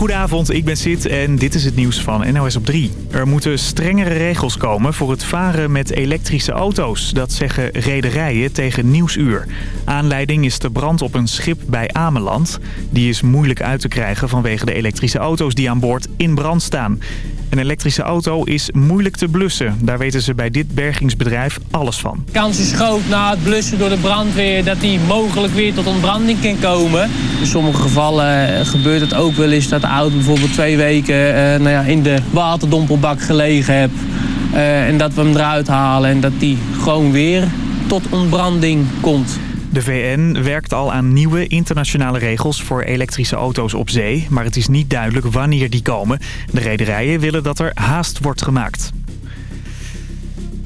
Goedenavond, ik ben Sid en dit is het nieuws van NOS op 3. Er moeten strengere regels komen voor het varen met elektrische auto's. Dat zeggen rederijen tegen Nieuwsuur. Aanleiding is de brand op een schip bij Ameland. Die is moeilijk uit te krijgen vanwege de elektrische auto's die aan boord in brand staan. Een elektrische auto is moeilijk te blussen. Daar weten ze bij dit bergingsbedrijf alles van. De kans is groot na het blussen door de brandweer dat die mogelijk weer tot ontbranding kan komen. In sommige gevallen eh, gebeurt het ook wel eens dat de auto bijvoorbeeld twee weken uh, nou ja, in de waterdompelbak gelegen heeft. Uh, en dat we hem eruit halen en dat die gewoon weer tot ontbranding komt. De VN werkt al aan nieuwe internationale regels voor elektrische auto's op zee. Maar het is niet duidelijk wanneer die komen. De rederijen willen dat er haast wordt gemaakt.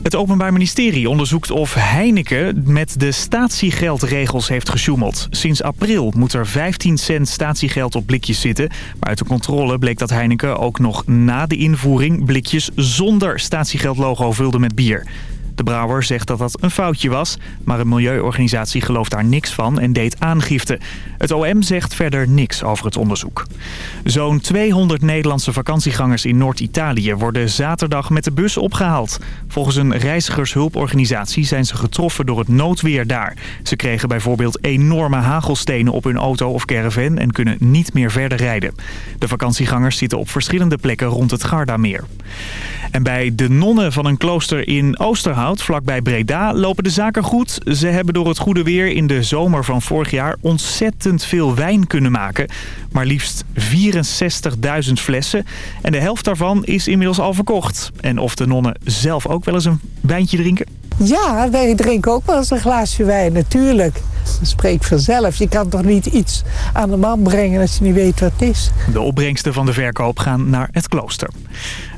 Het Openbaar Ministerie onderzoekt of Heineken met de statiegeldregels heeft gesjoemeld. Sinds april moet er 15 cent statiegeld op blikjes zitten. Maar uit de controle bleek dat Heineken ook nog na de invoering blikjes zonder statiegeldlogo vulde met bier. De brouwer zegt dat dat een foutje was, maar een milieuorganisatie gelooft daar niks van en deed aangifte. Het OM zegt verder niks over het onderzoek. Zo'n 200 Nederlandse vakantiegangers in Noord-Italië worden zaterdag met de bus opgehaald. Volgens een reizigershulporganisatie zijn ze getroffen door het noodweer daar. Ze kregen bijvoorbeeld enorme hagelstenen op hun auto of caravan en kunnen niet meer verder rijden. De vakantiegangers zitten op verschillende plekken rond het Gardameer. En bij de nonnen van een klooster in Oosterhout, vlakbij Breda, lopen de zaken goed. Ze hebben door het goede weer in de zomer van vorig jaar ontzettend veel wijn kunnen maken. Maar liefst 64.000 flessen. En de helft daarvan is inmiddels al verkocht. En of de nonnen zelf ook wel eens een wijntje drinken? Ja, wij drinken ook wel eens een glaasje wijn, natuurlijk. Dat spreekt vanzelf. Je kan toch niet iets aan de man brengen als je niet weet wat het is. De opbrengsten van de verkoop gaan naar het klooster.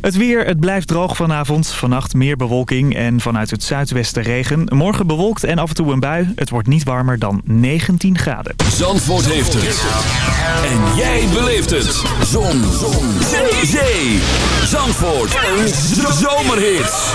Het weer, het blijft droog vanavond. Vannacht meer bewolking en vanuit het zuidwesten regen. Morgen bewolkt en af en toe een bui. Het wordt niet warmer dan 19 graden. Zandvoort heeft het. En jij beleeft het. Zon. Zon. Zee. Zee. Zandvoort. Een zomerhit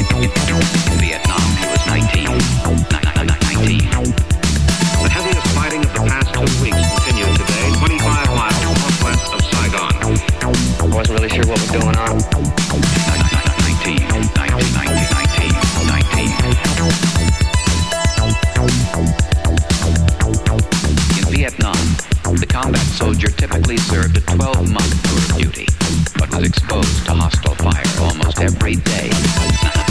In, Vietnam, he was 19. 19. The heaviest fighting of the past two weeks continued today, 25 miles northwest of Saigon. I wasn't really sure what was going on. 19. 19. 19. 19. In Vietnam, the combat soldier typically served a 12-month tour of duty, but was exposed to hostile fire almost every day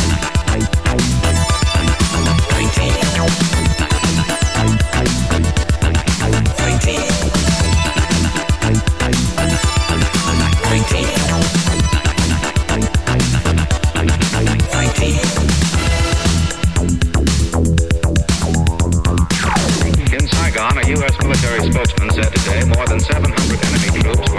military spokesman said today more than 700 enemy troops were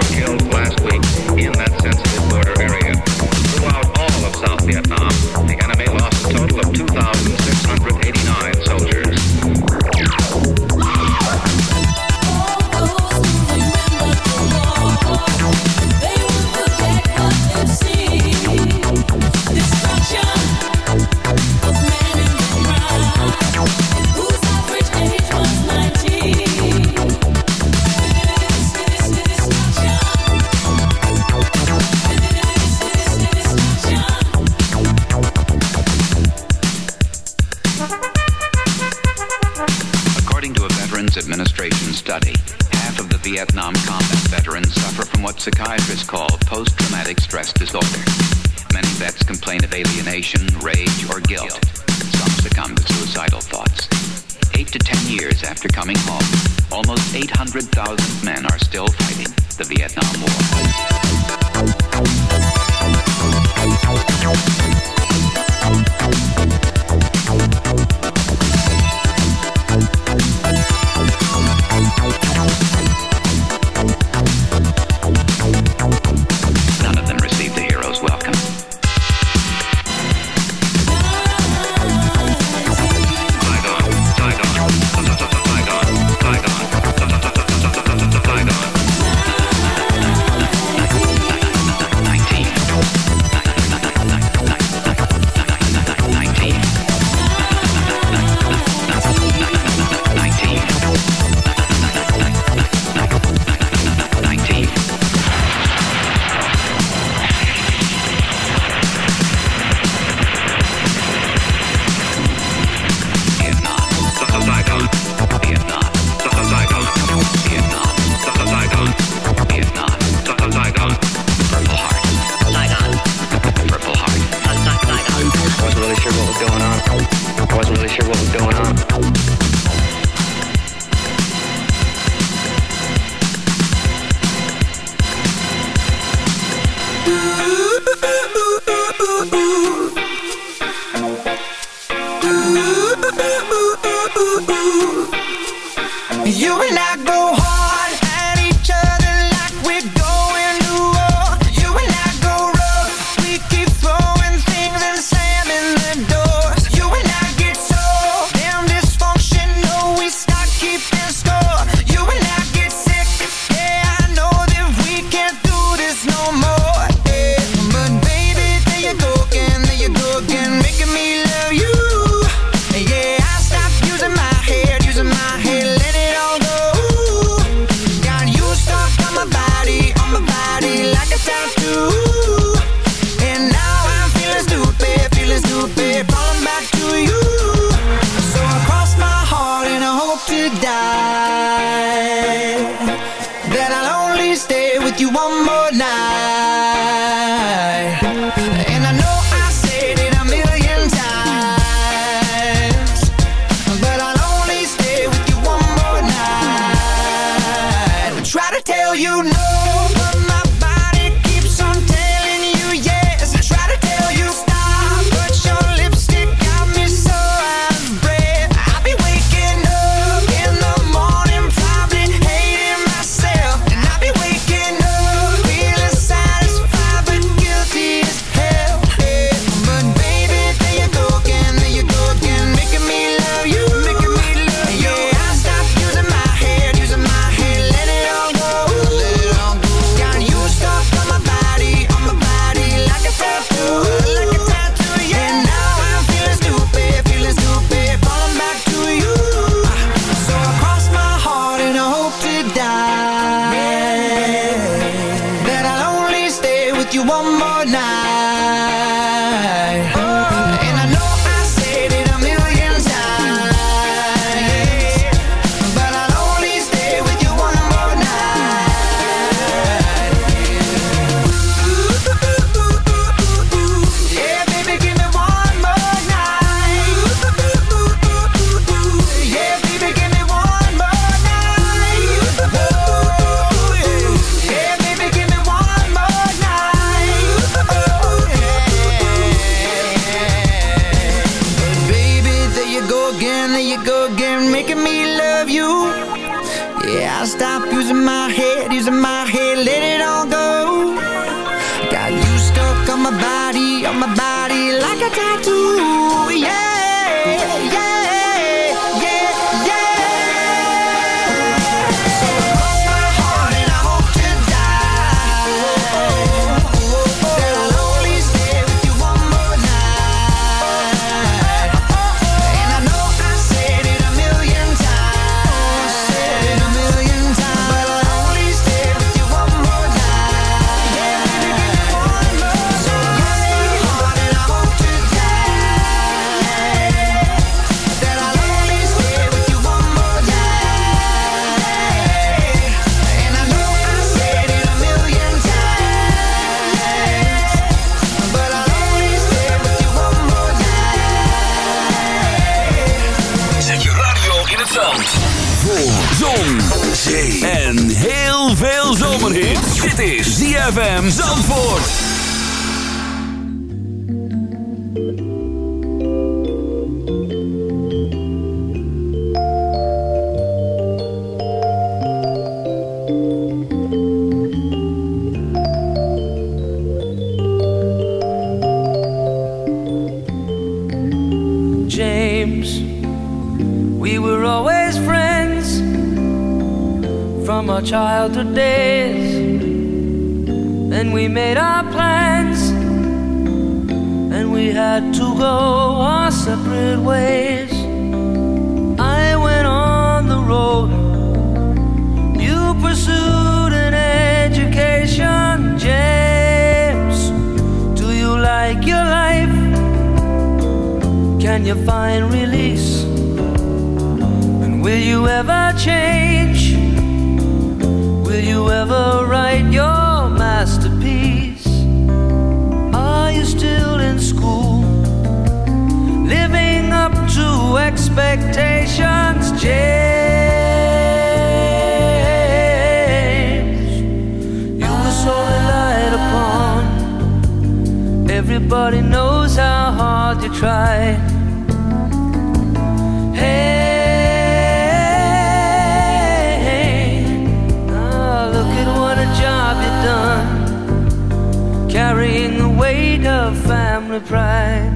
family pride.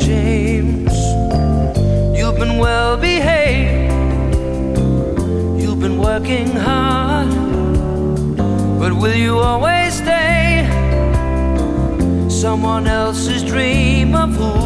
James, you've been well behaved, you've been working hard, but will you always stay someone else's dream of who?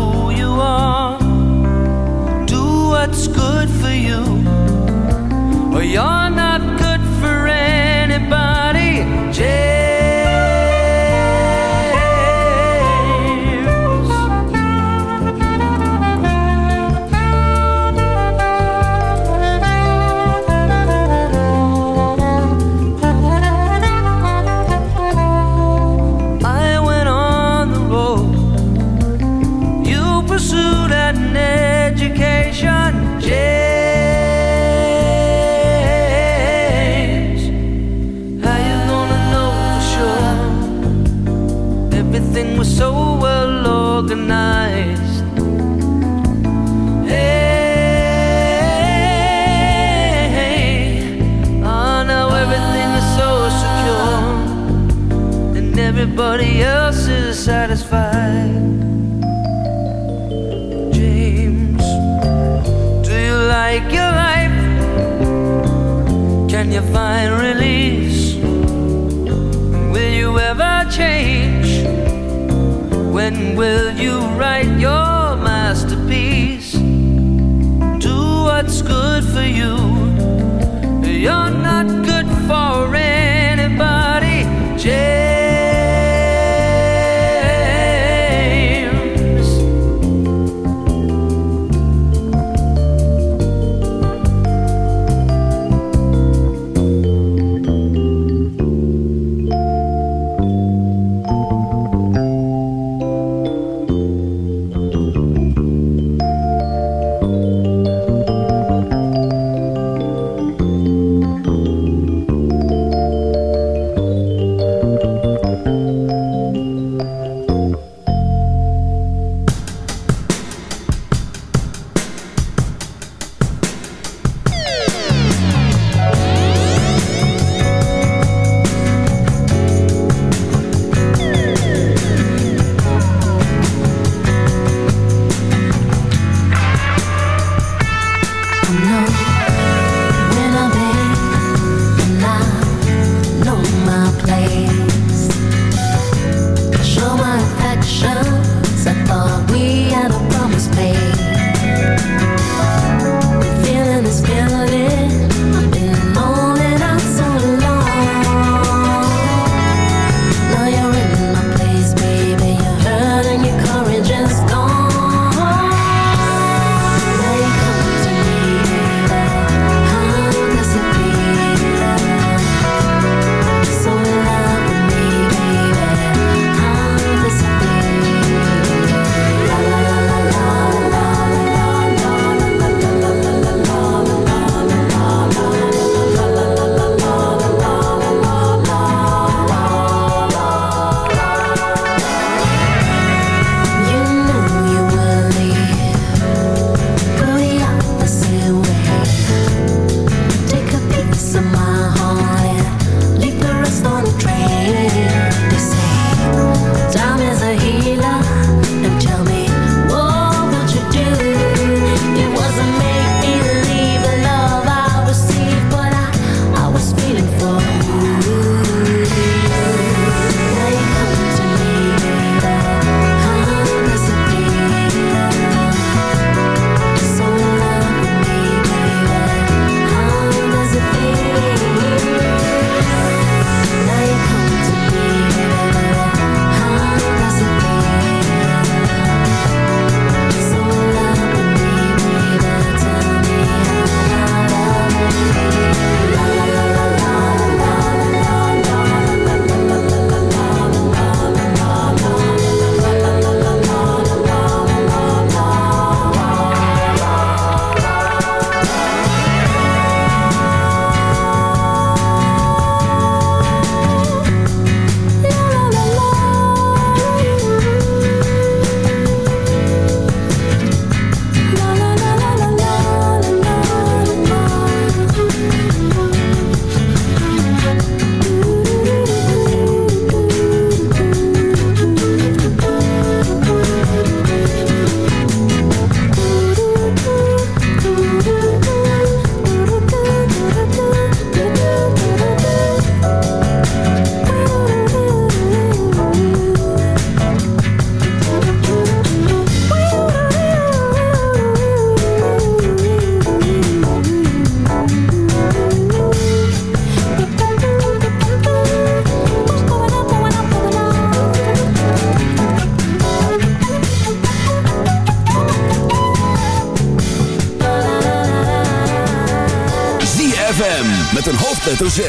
Met een hoofdletter Z.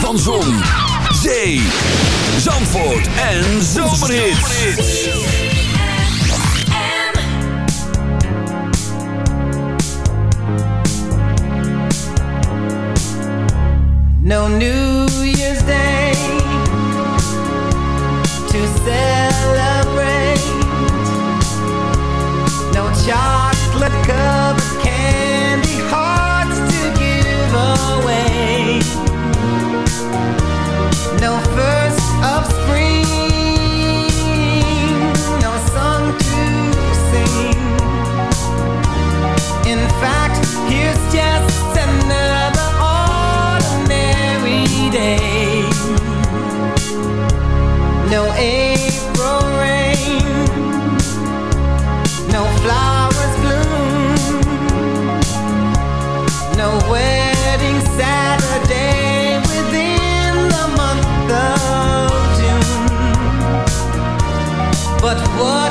Van Zon, Zee, Zandvoort en Zomerhit. No new what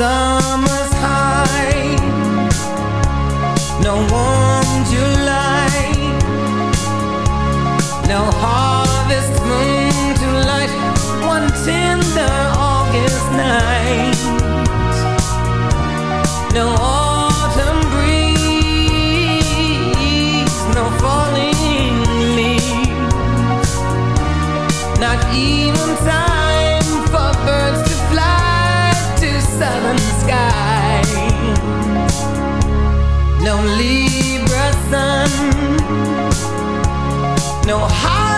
sun know how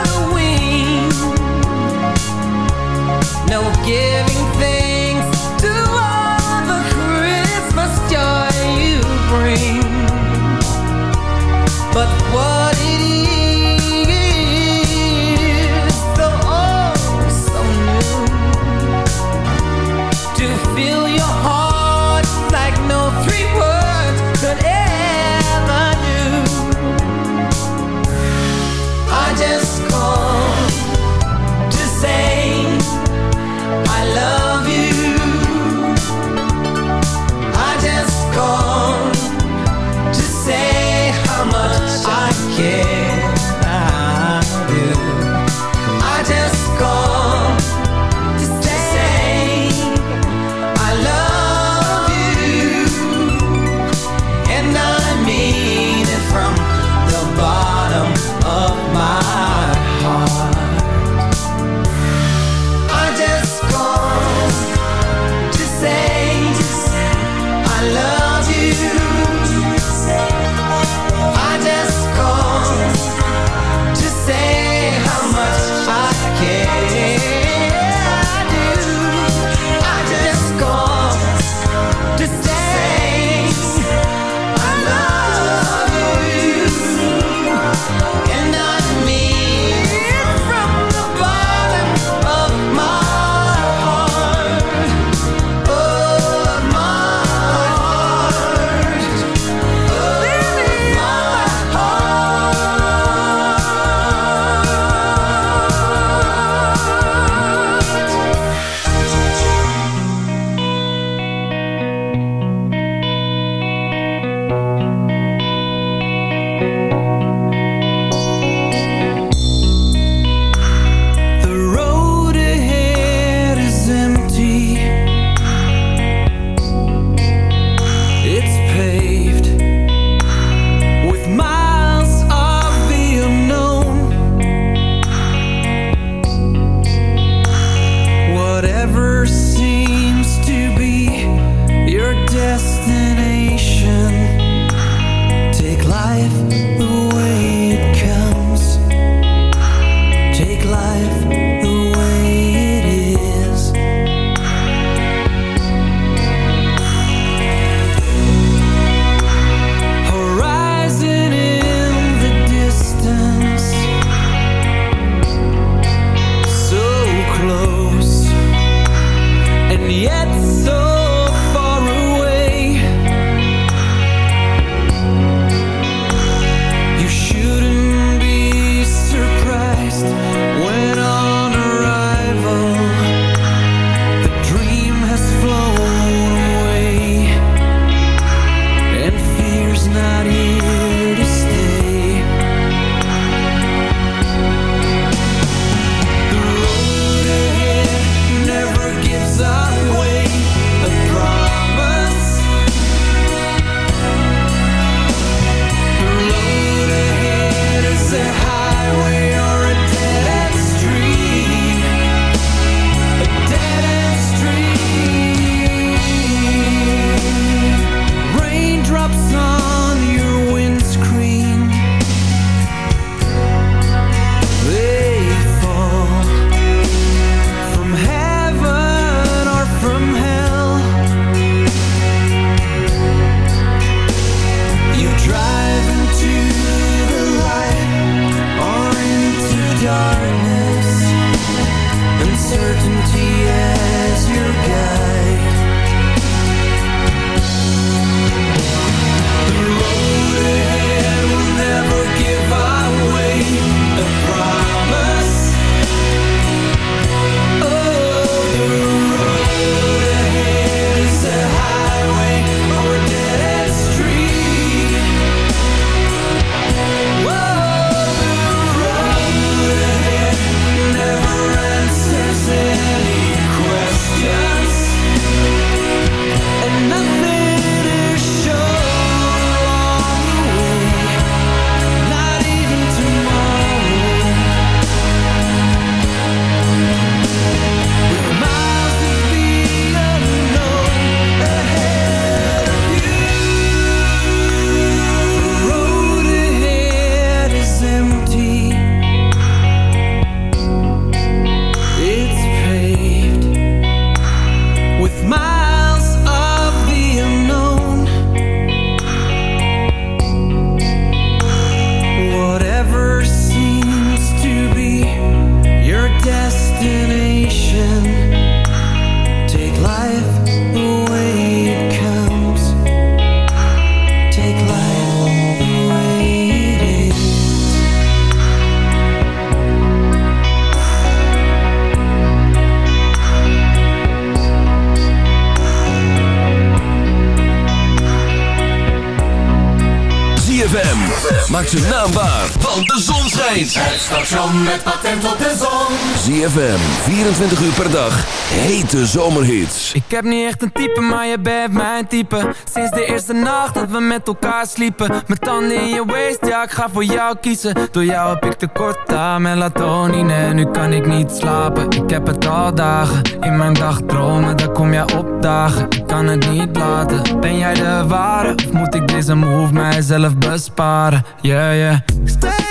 station met patent op de zon. ZFM, 24 uur per dag. Hete zomerhits. Ik heb niet echt een type, maar je bent mijn type Sinds de eerste nacht dat we met elkaar sliepen Mijn tanden in je waist, ja ik ga voor jou kiezen Door jou heb ik tekort aan melatonine Nu kan ik niet slapen, ik heb het al dagen In mijn dagdromen, daar kom jij opdagen Ik kan het niet laten, ben jij de ware? Of moet ik deze move mijzelf besparen? Yeah, yeah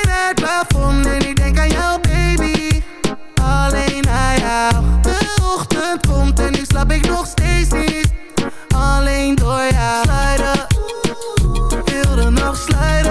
plafond en ik denk aan jou baby. Alleen aan jou. De ochtend komt en nu slaap ik nog steeds niet. Alleen door jou. Slijden Heel de nacht slijden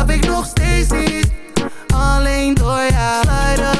slaap ik nog steeds niet. Alleen door jou. Slijden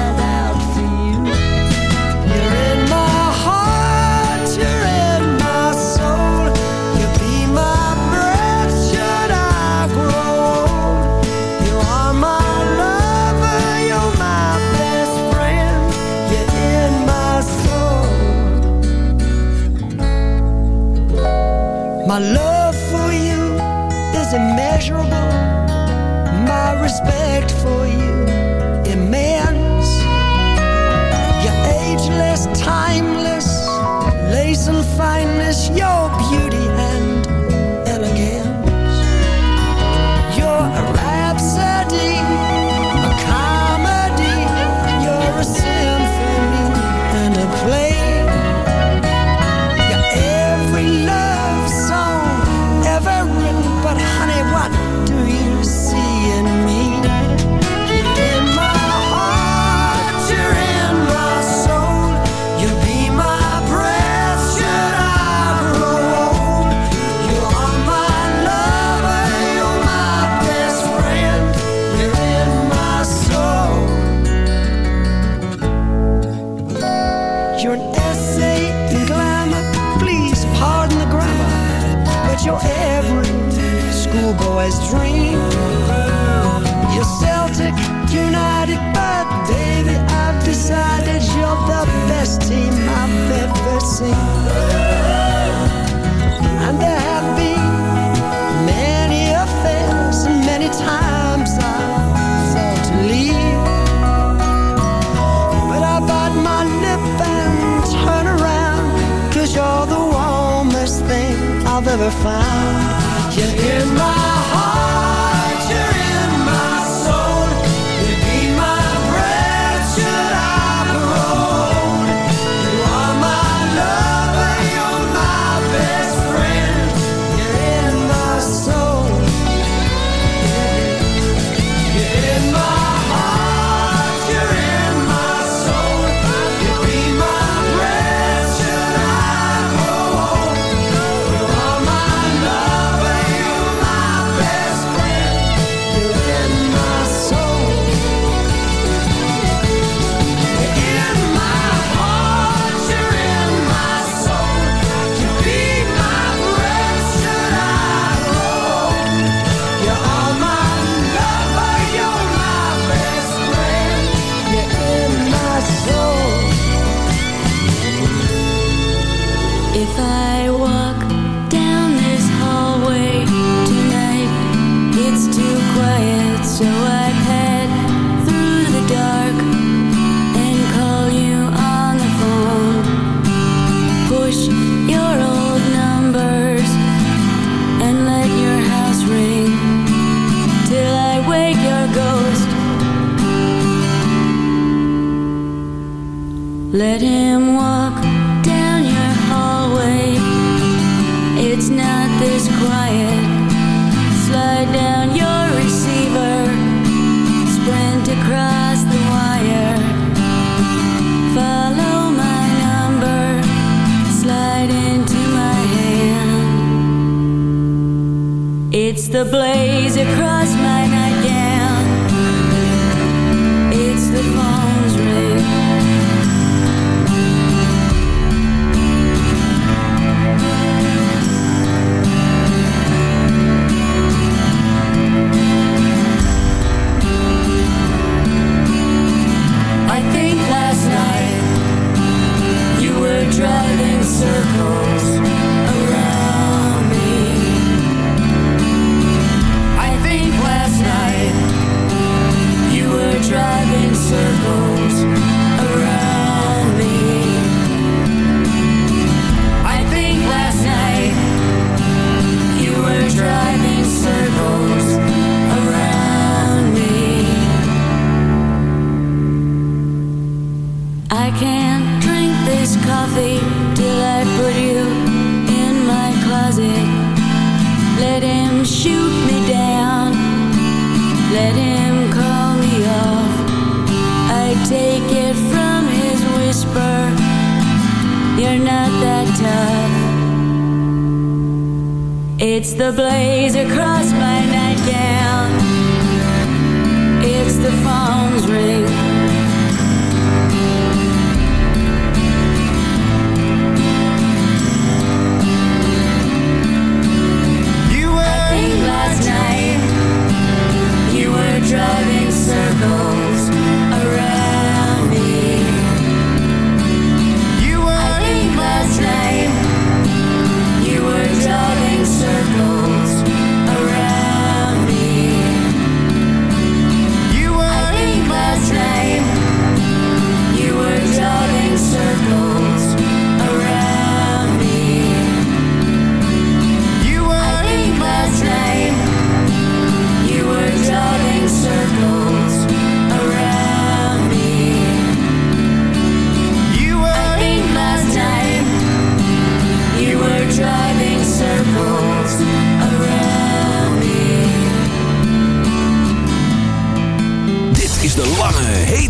found. you in my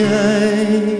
shine.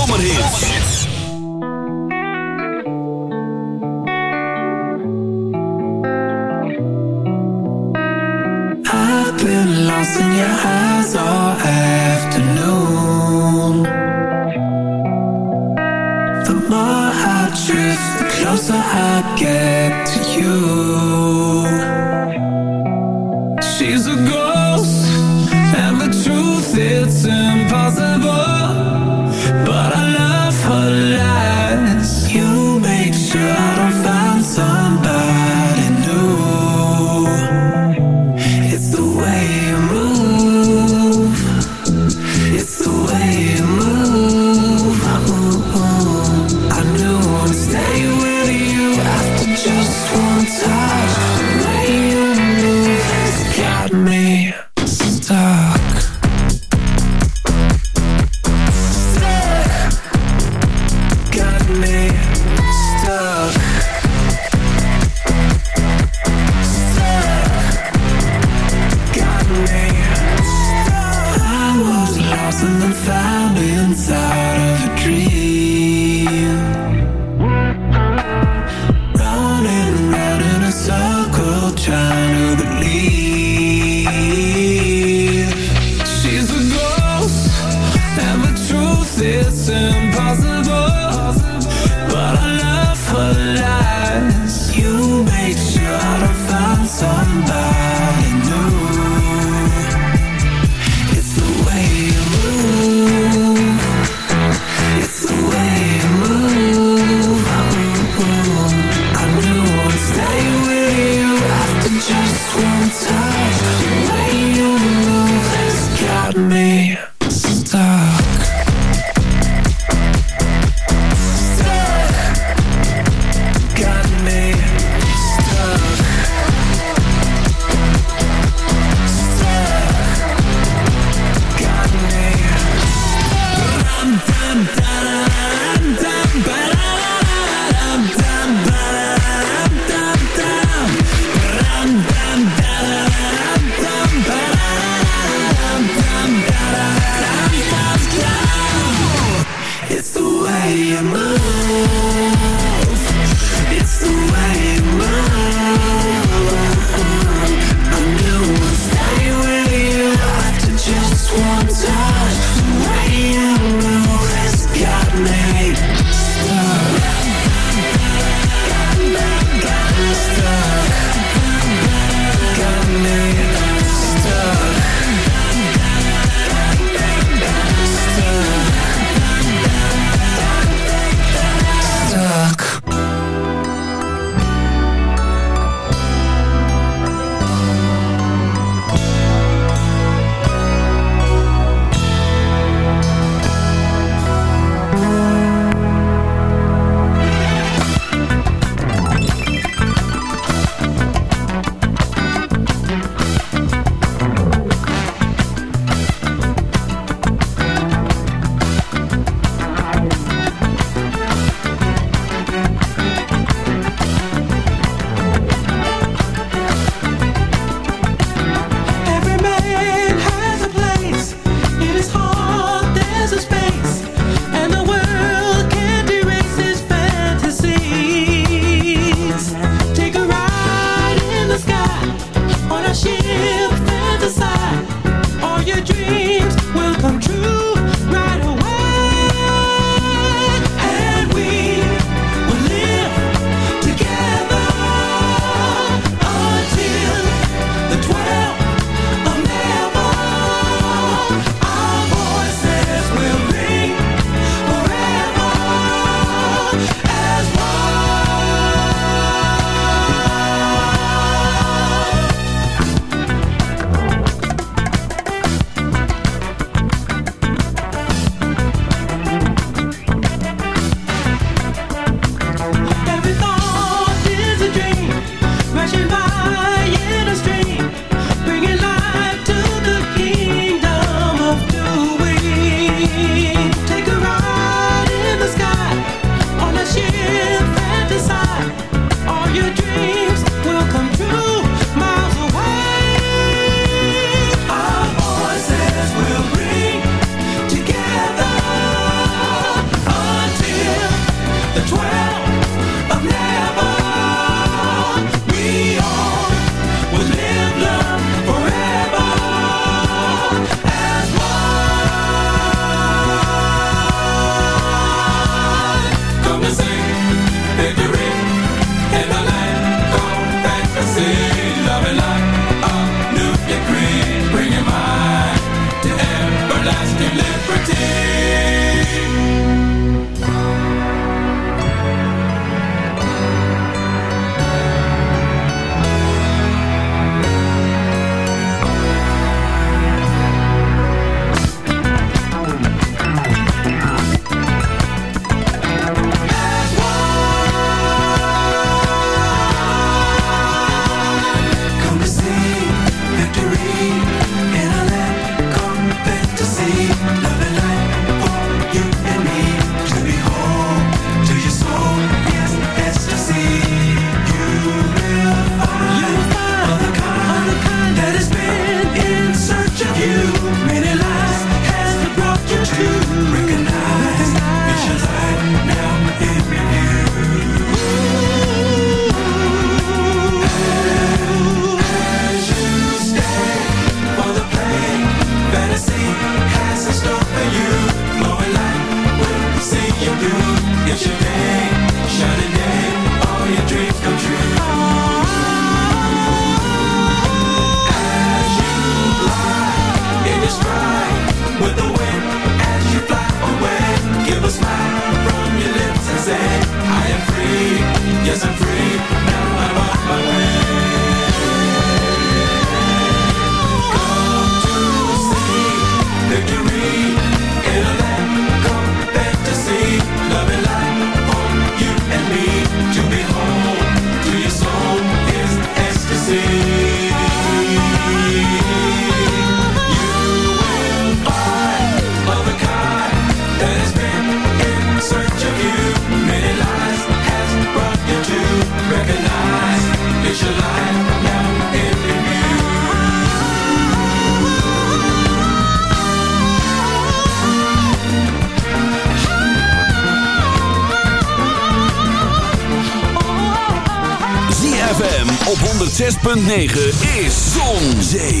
106.9 is Zon, Zee,